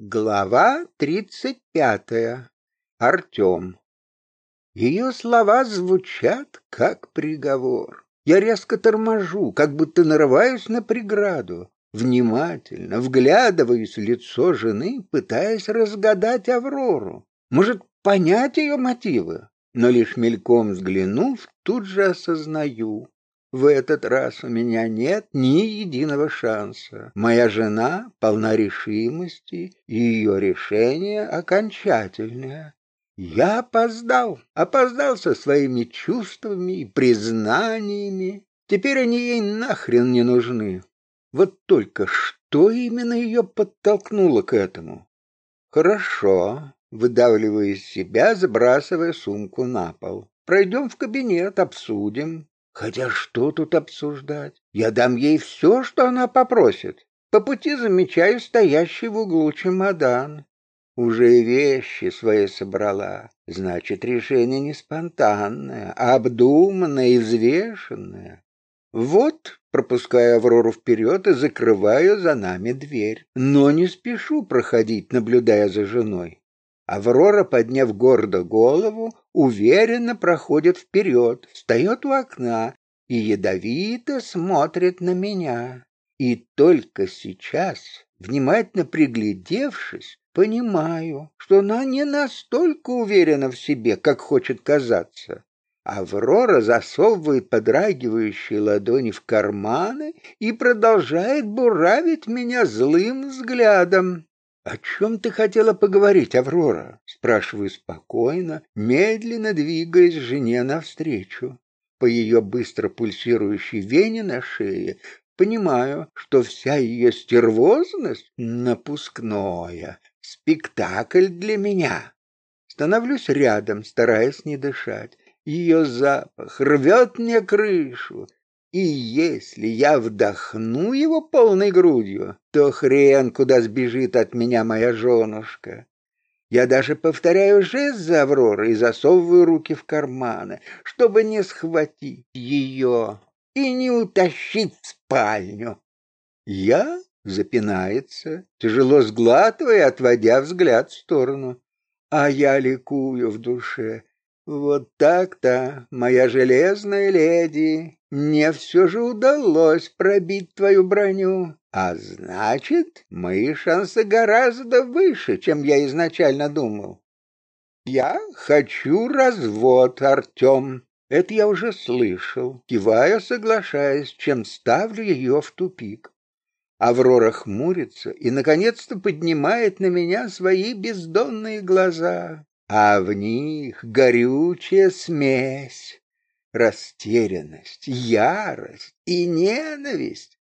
Глава тридцать пятая. Артем. Ее слова звучат как приговор. Я резко торможу, как будто нарываюсь на преграду. Внимательно вглядываюсь в лицо жены, пытаясь разгадать Аврору. Может, понять ее мотивы? Но лишь мельком взглянув, тут же осознаю, в этот раз у меня нет ни единого шанса. Моя жена полна решимости, и ее решение окончательное. Я опоздал, опоздал со своими чувствами и признаниями. Теперь они ей нахрен не нужны. Вот только что именно ее подтолкнуло к этому? Хорошо, выдавливая из себя, забрасывая сумку на пол. Пройдем в кабинет, обсудим. Хотя что тут обсуждать? Я дам ей все, что она попросит. По пути замечаю стоящий в углу чемодан. Уже вещи свои собрала. Значит, решение не спонтанное, а обдуманное и взвешенное. Вот, пропуская Аврору вперед и закрываю за нами дверь. Но не спешу проходить, наблюдая за женой. Аврора, подняв гордо голову, уверенно проходит вперед, встает у окна и ядовито смотрит на меня. И только сейчас, внимательно приглядевшись, понимаю, что она не настолько уверена в себе, как хочет казаться. Аврора засовывает подрагивающие ладони в карманы и продолжает буравить меня злым взглядом. «О чем ты хотела поговорить, Аврора?» Спрашиваю спокойно, медленно двигаясь жене навстречу. По ее быстро пульсирующей вене на шее понимаю, что вся ее стервозность — напускное, спектакль для меня. Становлюсь рядом, стараясь не дышать. Ее запах рвет мне крышу, и если я вдохну его полной грудью, то хрен куда сбежит от меня моя женушка. Я даже повторяю жест за Авророй и засовываю руки в карманы, чтобы не схватить ее и не утащить в спальню. Я запинается, тяжело сглатывая, отводя взгляд в сторону. А я ликую в душе. Вот так-то, моя железная леди, мне все же удалось пробить твою броню. А значит, мои шансы гораздо выше, чем я изначально думал. Я хочу развод, Артем. Это я уже слышал, кивая, соглашаясь, чем ставлю ее в тупик. Аврора хмурится и, наконец-то, поднимает на меня свои бездонные глаза, а в них горючая смесь растерянность, ярость и ненависть.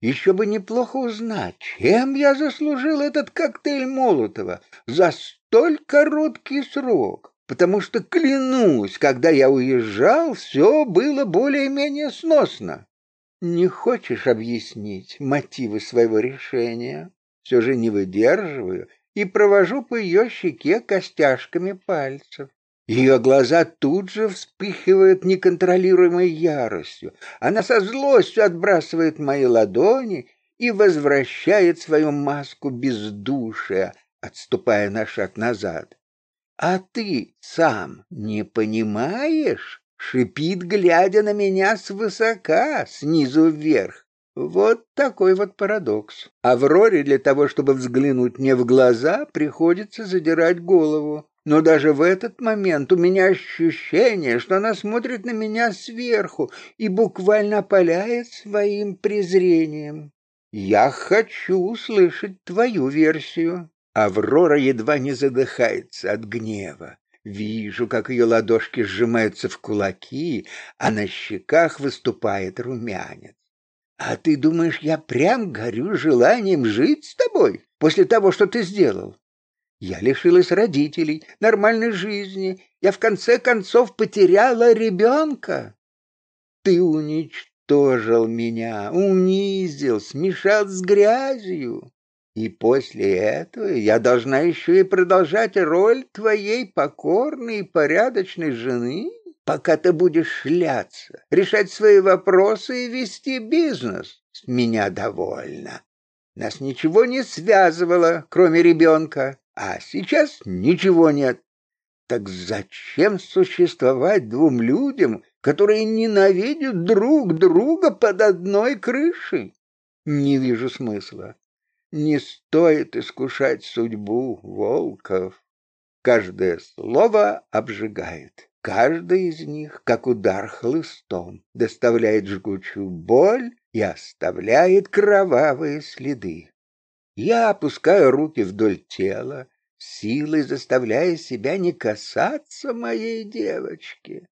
Еще бы неплохо узнать, чем я заслужил этот коктейль Молотова за столь короткий срок, потому что, клянусь, когда я уезжал, все было более-менее сносно. Не хочешь объяснить мотивы своего решения? Все же не выдерживаю и провожу по ее щеке костяшками пальцев. Ее глаза тут же вспыхивают неконтролируемой яростью. Она со злостью отбрасывает мои ладони и возвращает свою маску бездушия, отступая на шаг назад. «А ты сам не понимаешь?» — шипит, глядя на меня свысока, снизу вверх. Вот такой вот парадокс. Авроре для того, чтобы взглянуть мне в глаза, приходится задирать голову. Но даже в этот момент у меня ощущение, что она смотрит на меня сверху и буквально опаляет своим презрением. Я хочу услышать твою версию. Аврора едва не задыхается от гнева. Вижу, как ее ладошки сжимаются в кулаки, а на щеках выступает румянец. А ты думаешь, я прям горю желанием жить с тобой после того, что ты сделал? Я лишилась родителей, нормальной жизни. Я в конце концов потеряла ребенка. Ты уничтожил меня, унизил, смешал с грязью. И после этого я должна еще и продолжать роль твоей покорной и порядочной жены, пока ты будешь шляться, решать свои вопросы и вести бизнес. С меня довольно. Нас ничего не связывало, кроме ребенка, а сейчас ничего нет. Так зачем существовать двум людям, которые ненавидят друг друга под одной крышей? Не вижу смысла. Не стоит искушать судьбу волков. Каждое слово обжигает. Каждый из них, как удар хлыстом, доставляет жгучую боль и оставляет кровавые следы. Я опускаю руки вдоль тела, силой заставляя себя не касаться моей девочки.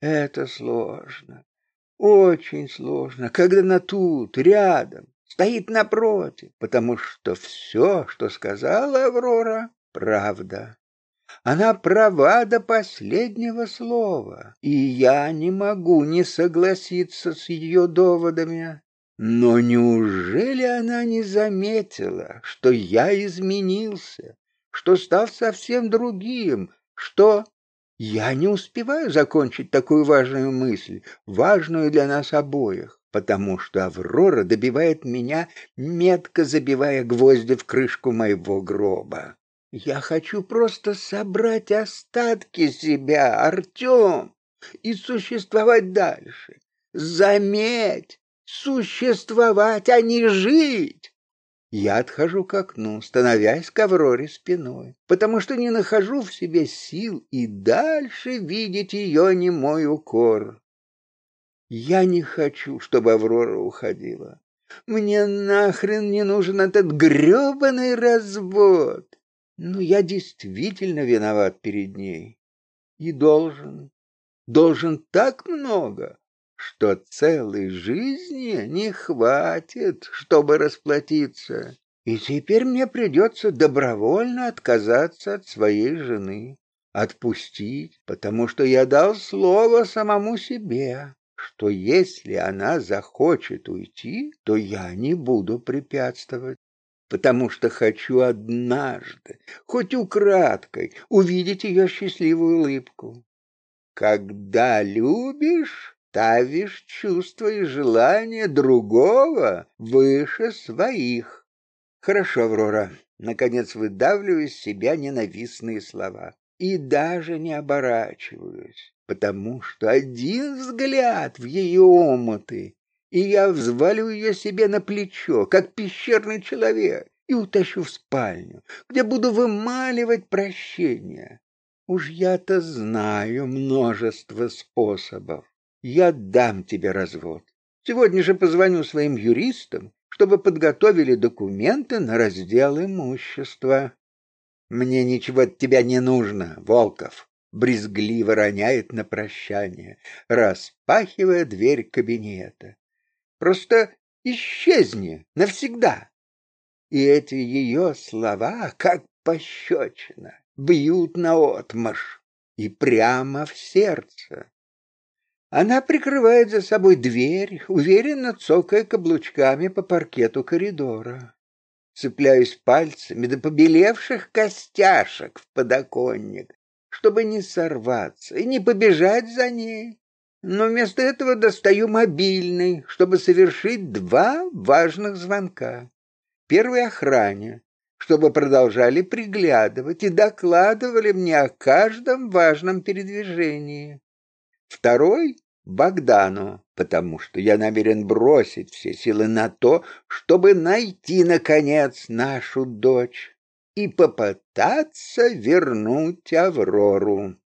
Это сложно, очень сложно, когда она тут, рядом, стоит напротив, потому что все, что сказала Аврора, правда. Она права до последнего слова, и я не могу не согласиться с ее доводами. Но неужели она не заметила, что я изменился, что стал совсем другим, что я не успеваю закончить такую важную мысль, важную для нас обоих, потому что Аврора добивает меня, метко забивая гвозди в крышку моего гроба. Я хочу просто собрать остатки себя, Артем, и существовать дальше. Заметь, существовать, а не жить. Я отхожу к окну, становясь к Авроре спиной, потому что не нахожу в себе сил и дальше видеть ее немой укор. Я не хочу, чтобы Аврора уходила. Мне нахрен не нужен этот грёбаный развод. Но я действительно виноват перед ней. И должен, должен так много, что целой жизни не хватит, чтобы расплатиться. И теперь мне придется добровольно отказаться от своей жены, отпустить, потому что я дал слово самому себе, что если она захочет уйти, то я не буду препятствовать, потому что хочу однажды, хоть украдкой, увидеть ее счастливую улыбку. Когда любишь, ставишь чувства и желания другого выше своих. Хорошо, Аврора, наконец выдавливаю из себя ненавистные слова. И даже не оборачиваюсь, потому что один взгляд в ее омуты, и я взвалю ее себе на плечо, как пещерный человек, и утащу в спальню, где буду вымаливать прощение. Уж я-то знаю множество способов я дам тебе развод. Сегодня же позвоню своим юристам, чтобы подготовили документы на раздел имущества. Мне ничего от тебя не нужно, Волков, брезгливо роняет на прощание, распахивая дверь кабинета. Просто исчезни навсегда. И эти ее слова, как пощечина, бьют наотмашь и прямо в сердце. Она прикрывает за собой дверь, уверенно цокая каблучками по паркету коридора. Цепляюсь пальцами до побелевших костяшек в подоконник, чтобы не сорваться и не побежать за ней. Но вместо этого достаю мобильный, чтобы совершить два важных звонка. Первый охране, чтобы продолжали приглядывать и докладывали мне о каждом важном передвижении. Второй Богдану, потому что я намерен бросить все силы на то, чтобы найти, наконец, нашу дочь и попытаться вернуть Аврору.